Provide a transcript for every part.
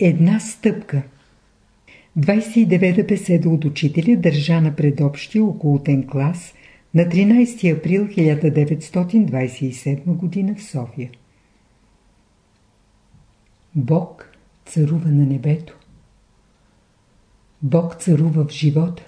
Една стъпка 29-та беседа от учителя държана пред общия окултен клас на 13 април 1927 г. в София. Бог царува на небето. Бог царува в живота.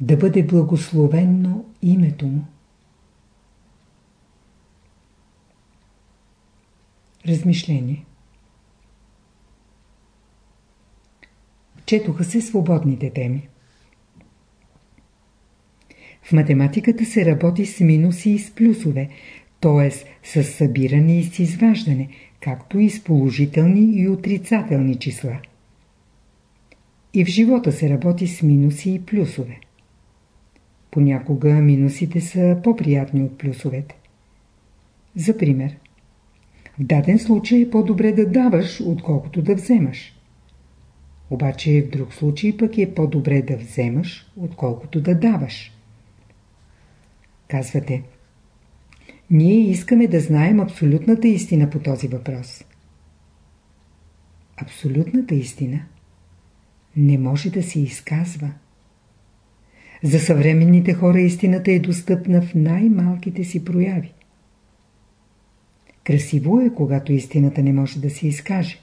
Да бъде благословенно името му. Размишление Четоха се свободните теми. В математиката се работи с минуси и с плюсове, т.е. с събиране и с изваждане, както и с положителни и отрицателни числа. И в живота се работи с минуси и плюсове. Понякога минусите са по-приятни от плюсовете. За пример, в даден случай е по-добре да даваш, отколкото да вземаш. Обаче в друг случай пък е по-добре да вземаш, отколкото да даваш. Казвате, ние искаме да знаем абсолютната истина по този въпрос. Абсолютната истина не може да се изказва. За съвременните хора истината е достъпна в най-малките си прояви. Красиво е, когато истината не може да се изкаже.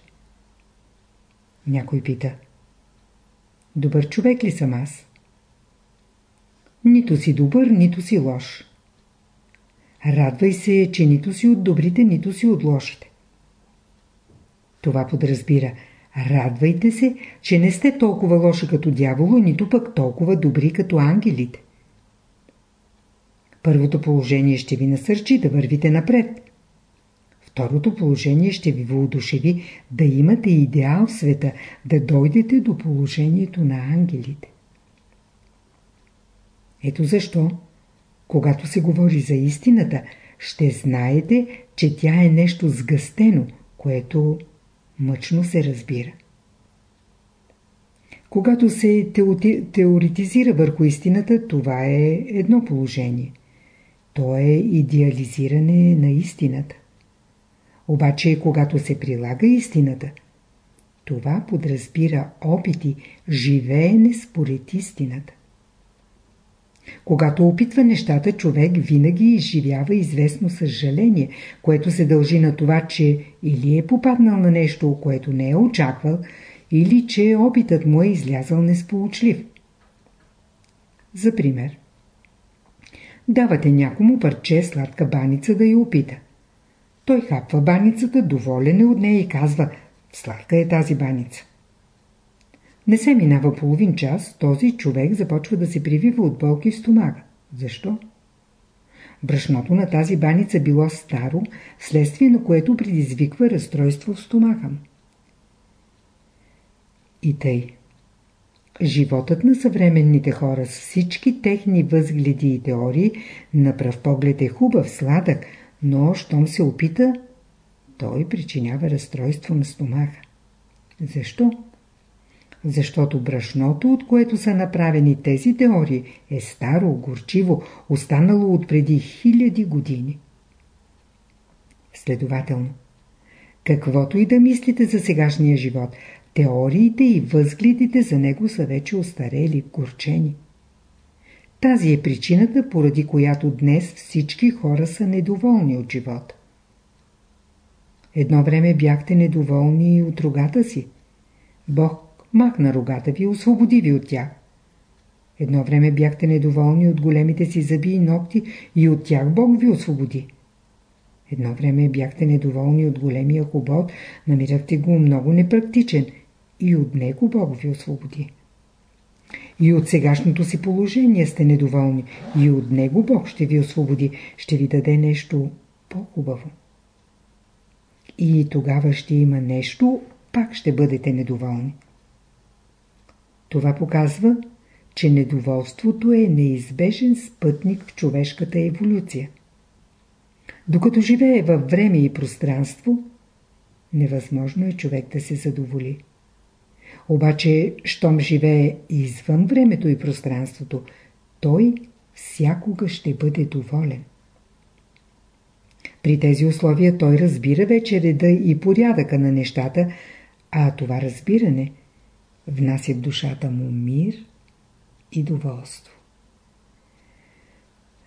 Някой пита. Добър човек ли съм аз? Нито си добър, нито си лош. Радвай се, че нито си от добрите, нито си от лошите. Това подразбира. Радвайте се, че не сте толкова лоши като дявола, нито пък толкова добри като ангелите. Първото положение ще ви насърчи да вървите напред. Второто положение ще ви въодушеви да имате идеал в света, да дойдете до положението на ангелите. Ето защо, когато се говори за истината, ще знаете, че тя е нещо сгъстено, което мъчно се разбира. Когато се теоретизира върху истината, това е едно положение. То е идеализиране на истината. Обаче, когато се прилага истината, това подразбира опити, живеене според истината. Когато опитва нещата, човек винаги изживява известно съжаление, което се дължи на това, че или е попаднал на нещо, което не е очаквал, или че опитът му е излязъл несполучлив. За пример. Давате някому парче сладка баница да я опита. Той хапва баницата, доволен е от нея и казва «Сладка е тази баница». Не се минава половин час, този човек започва да се привива от болки в стомага. Защо? Брашното на тази баница било старо, следствие на което предизвиква разстройство в стомаха. И тъй. Животът на съвременните хора с всички техни възгледи и теории на пръв поглед е хубав, сладък, но щом се опита, той причинява разстройство на стомаха. Защо? Защото брашното, от което са направени тези теории, е старо, горчиво, останало от преди хиляди години. Следователно, каквото и да мислите за сегашния живот, теориите и възгледите за него са вече остарели, горчени. Тази е причината, поради която днес всички хора са недоволни от живота. Едно време бяхте недоволни от рогата си. Бог махна рогата ви освободи ви от тях. Едно време бяхте недоволни от големите си зъби и ногти и от тях Бог ви освободи. Едно време бяхте недоволни от големия хубот, намирахте го много непрактичен и от него Бог ви освободи. И от сегашното си положение сте недоволни. И от него Бог ще ви освободи. Ще ви даде нещо по-хубаво. И тогава ще има нещо, пак ще бъдете недоволни. Това показва, че недоволството е неизбежен спътник в човешката еволюция. Докато живее във време и пространство, невъзможно е човек да се задоволи. Обаче, щом живее извън времето и пространството, той всякога ще бъде доволен. При тези условия той разбира вече реда и порядъка на нещата, А това разбиране внася в душата му мир и доволство.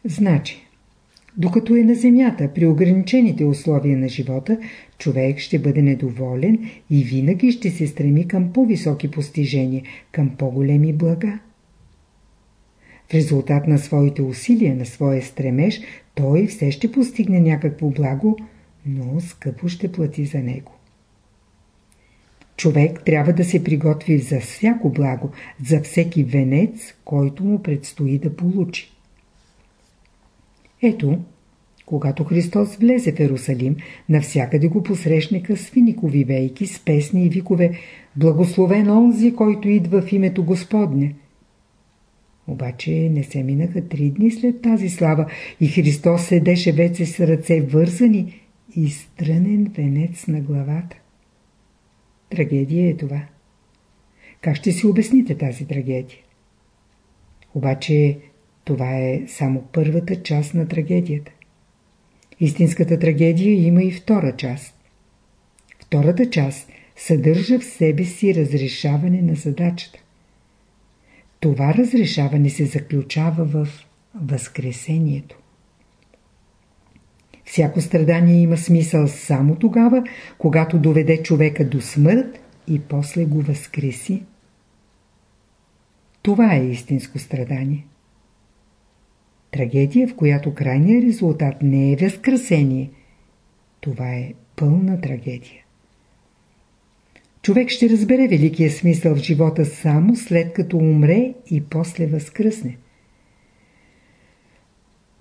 Значи, докато е на земята, при ограничените условия на живота, човек ще бъде недоволен и винаги ще се стреми към по-високи постижения, към по-големи блага. В резултат на своите усилия, на своя стремеж, той все ще постигне някакво благо, но скъпо ще плати за него. Човек трябва да се приготви за всяко благо, за всеки венец, който му предстои да получи. Ето, когато Христос влезе в Ерусалим, навсякъде го посрещнаха с финикови вейки, с песни и викове «Благословен онзи, който идва в името Господне». Обаче не се минаха три дни след тази слава и Христос седеше вече с ръце вързани и стрънен венец на главата. Трагедия е това. Как ще си обясните тази трагедия? Обаче това е само първата част на трагедията. Истинската трагедия има и втора част. Втората част съдържа в себе си разрешаване на задачата. Това разрешаване се заключава в Възкресението. Всяко страдание има смисъл само тогава, когато доведе човека до смърт и после го възкреси. Това е истинско страдание. Трагедия, в която крайният резултат не е възкресение, това е пълна трагедия. Човек ще разбере великия смисъл в живота само след като умре и после възкръсне.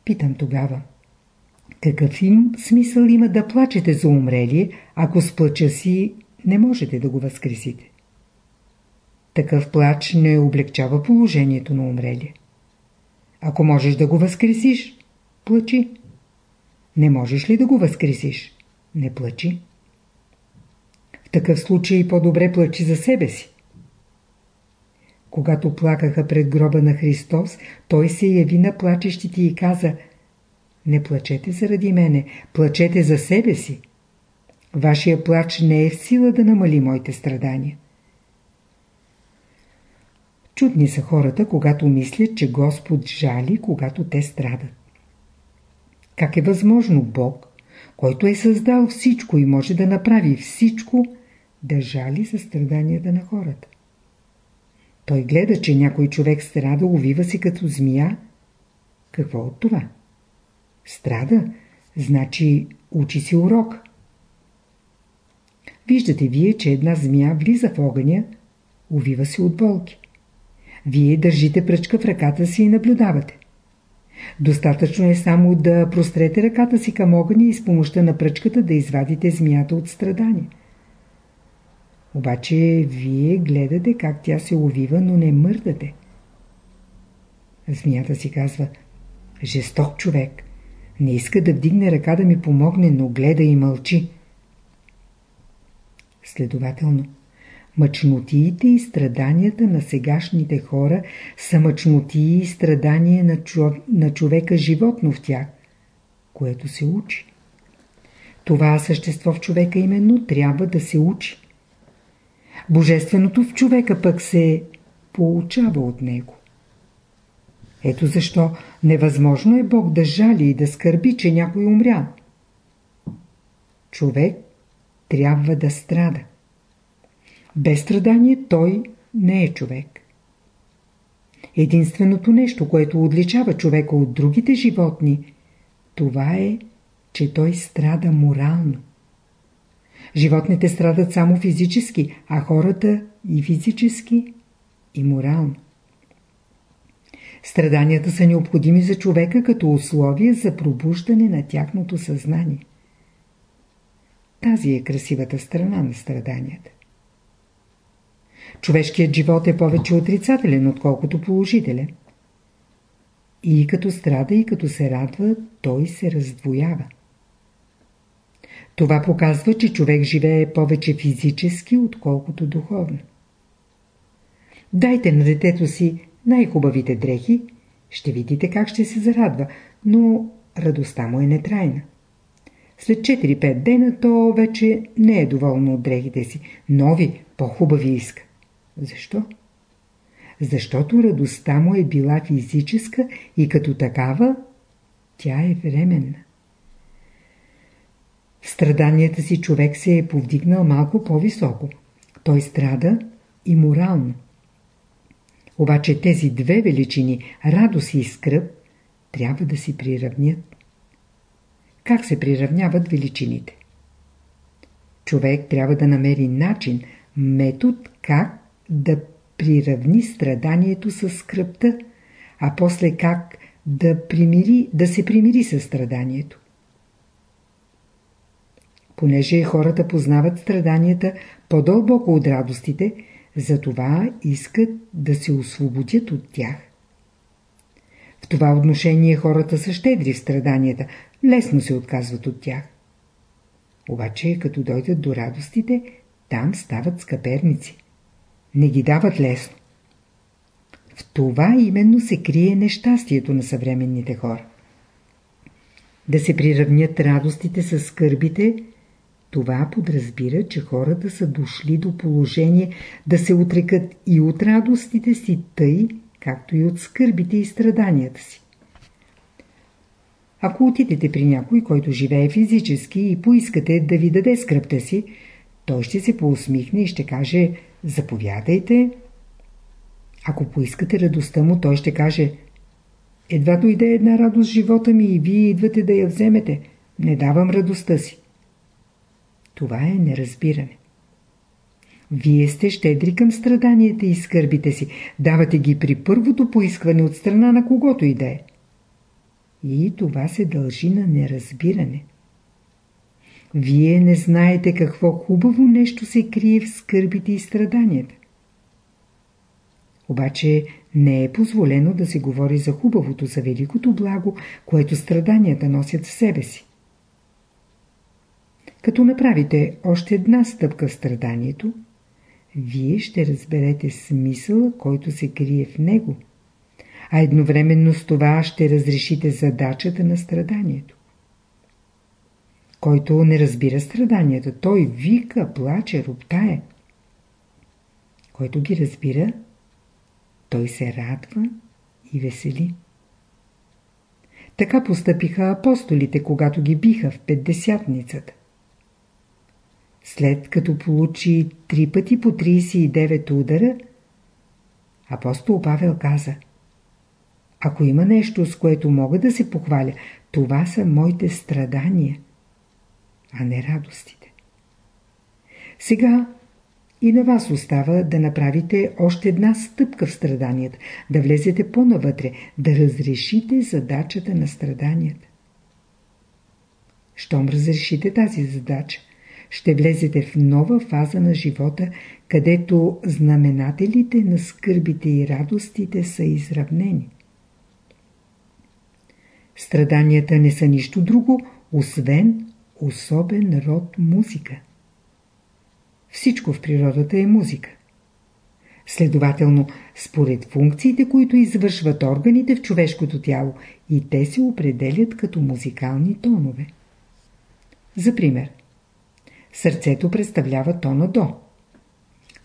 Питам тогава. Какъв им смисъл има да плачете за умрели, ако с плача си не можете да го възкресите? Такъв плач не облегчава положението на умрели. Ако можеш да го възкресиш, плачи. Не можеш ли да го възкресиш? Не плачи. В такъв случай по-добре плачи за себе си. Когато плакаха пред гроба на Христос, той се яви на плачещите и каза Не плачете заради мене, плачете за себе си. Вашия плач не е в сила да намали моите страдания. Чудни са хората, когато мислят, че Господ жали, когато те страдат. Как е възможно Бог, който е създал всичко и може да направи всичко, да жали за страданията на хората? Той гледа, че някой човек страда, увива си като змия. Какво от това? Страда, значи учи си урок. Виждате вие, че една змия влиза в огъня, увива се от болки. Вие държите пръчка в ръката си и наблюдавате. Достатъчно е само да прострете ръката си към огъня и с помощта на пръчката да извадите змията от страдание. Обаче вие гледате как тя се увива, но не мърдате. Змията си казва, жесток човек, не иска да вдигне ръка да ми помогне, но гледа и мълчи. Следователно, Мъчнотиите и страданията на сегашните хора са мъчнотии и страдания на, чов... на човека животно в тях, което се учи. Това същество в човека именно трябва да се учи. Божественото в човека пък се получава от него. Ето защо невъзможно е Бог да жали и да скърби, че някой умря. Човек трябва да страда. Без страдание той не е човек. Единственото нещо, което отличава човека от другите животни, това е, че той страда морално. Животните страдат само физически, а хората и физически, и морално. Страданията са необходими за човека като условие за пробуждане на тяхното съзнание. Тази е красивата страна на страданията. Човешкият живот е повече отрицателен, отколкото положителен. И като страда, и като се радва, той се раздвоява. Това показва, че човек живее повече физически, отколкото духовно. Дайте на детето си най-хубавите дрехи, ще видите как ще се зарадва, но радостта му е нетрайна. След 4-5 дена то вече не е доволно от дрехите си. Нови, по-хубави иска. Защо? Защото радостта му е била физическа и като такава тя е временна. В страданията си човек се е повдигнал малко по-високо. Той страда и морално. Обаче тези две величини, радост и скръп, трябва да си приравнят. Как се приравняват величините? Човек трябва да намери начин, метод как да приравни страданието с скръпта, а после как да, примири, да се примири с страданието. Понеже хората познават страданията по-дълбоко от радостите, затова искат да се освободят от тях. В това отношение хората са щедри в страданията, лесно се отказват от тях. Обаче, като дойдат до радостите, там стават скъперници. Не ги дават лесно. В това именно се крие нещастието на съвременните хора. Да се приравнят радостите с скърбите, това подразбира, че хората са дошли до положение да се отрекат и от радостите си тъй, както и от скърбите и страданията си. Ако отидете при някой, който живее физически и поискате да ви даде скръпта си, той ще се поусмихне и ще каже «Заповядайте». Ако поискате радостта му, той ще каже «Едва дойде една радост в живота ми и вие идвате да я вземете. Не давам радостта си». Това е неразбиране. Вие сте щедри към страданията и скърбите си. Давате ги при първото поискване от страна на когото и да е. И това се дължи на неразбиране. Вие не знаете какво хубаво нещо се крие в скърбите и страданията. Обаче не е позволено да се говори за хубавото, за великото благо, което страданията носят в себе си. Като направите още една стъпка в страданието, вие ще разберете смисъла, който се крие в него, а едновременно с това ще разрешите задачата на страданието. Който не разбира страданията, той вика, плаче, роптае. Който ги разбира, той се радва и весели. Така постъпиха апостолите, когато ги биха в Петдесятницата. След като получи три пъти по 39 удара, апостол Павел каза Ако има нещо, с което мога да се похваля, това са моите страдания, а не радостите. Сега и на вас остава да направите още една стъпка в страданията, да влезете по-навътре, да разрешите задачата на страданията. Щом разрешите тази задача, ще влезете в нова фаза на живота, където знаменателите на скърбите и радостите са изравнени. Страданията не са нищо друго, освен особен род музика. Всичко в природата е музика. Следователно, според функциите, които извършват органите в човешкото тяло, и те се определят като музикални тонове. За пример – Сърцето представлява тона до.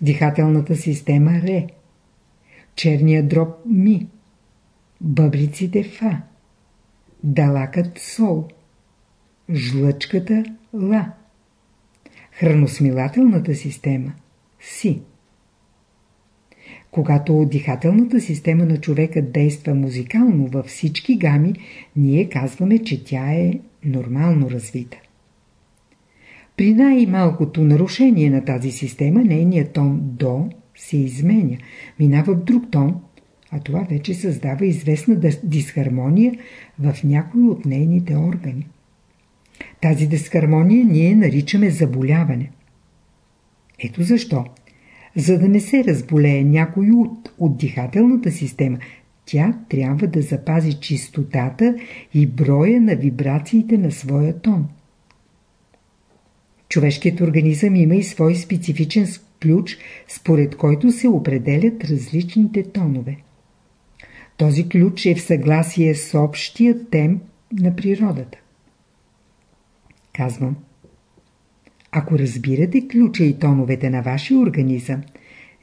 Дихателната система ре. Черният дроб ми. Бъбриците фа. Далакът сол. Жлъчката ла. Храносмилателната система си. Когато дихателната система на човека действа музикално във всички гами, ние казваме, че тя е нормално развита. При най-малкото нарушение на тази система, нейният тон до се изменя, минава в друг тон, а това вече създава известна дисхармония в някои от нейните органи. Тази дисхармония ние наричаме заболяване. Ето защо. За да не се разболее някой от, от дихателната система, тя трябва да запази чистотата и броя на вибрациите на своя тон. Човешкият организъм има и свой специфичен ключ, според който се определят различните тонове. Този ключ е в съгласие с общия темп на природата. Казвам. Ако разбирате ключа и тоновете на вашия организъм,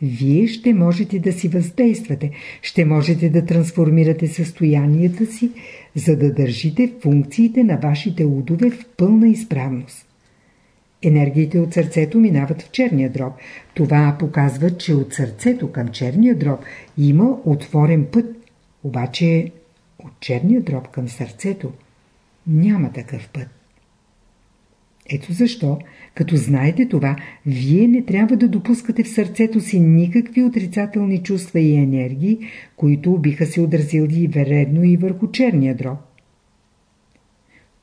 вие ще можете да си въздействате, ще можете да трансформирате състоянията си, за да държите функциите на вашите удове в пълна изправност. Енергиите от сърцето минават в черния дроб. Това показва, че от сърцето към черния дроб има отворен път, обаче от черния дроб към сърцето няма такъв път. Ето защо, като знаете това, вие не трябва да допускате в сърцето си никакви отрицателни чувства и енергии, които биха се отразили вредно и върху черния дроб.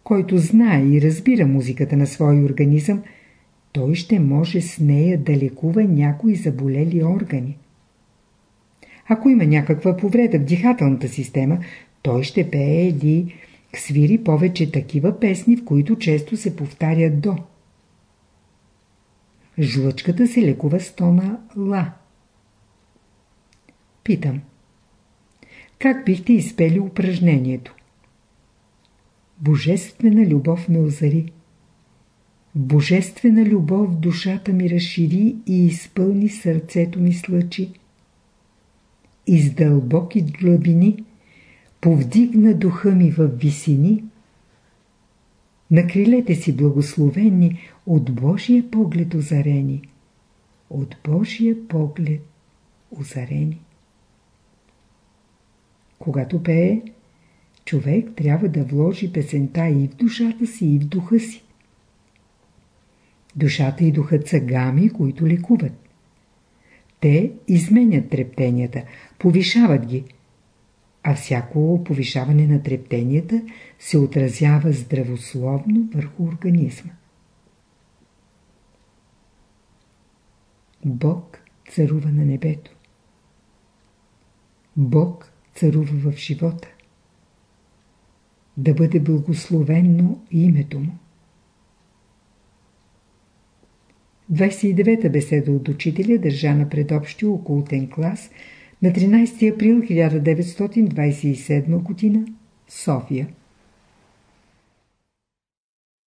Който знае и разбира музиката на своя организъм, той ще може с нея да лекува някои заболели органи. Ако има някаква повреда в дихателната система, той ще пее или свири повече такива песни, в които често се повтарят до. Жлъчката се лекува с тона ла. Питам. Как бихте изпели упражнението? Божествена любов ме озари. Божествена любов душата ми разшири и изпълни сърцето ми с лъчи. Из дълбоки длъбини повдигна духа ми в висини, на крилете си благословени, от Божия поглед озарени, от Божия поглед озарени. Когато пее, човек трябва да вложи песента и в душата си, и в духа си. Душата и духът са гами, които лекуват. Те изменят трептенията, повишават ги, а всяко повишаване на трептенията се отразява здравословно върху организма. Бог царува на небето. Бог царува в живота. Да бъде благословенно името му. 29-та беседа от учителя, държана пред общия окултен клас на 13 април 1927 г. София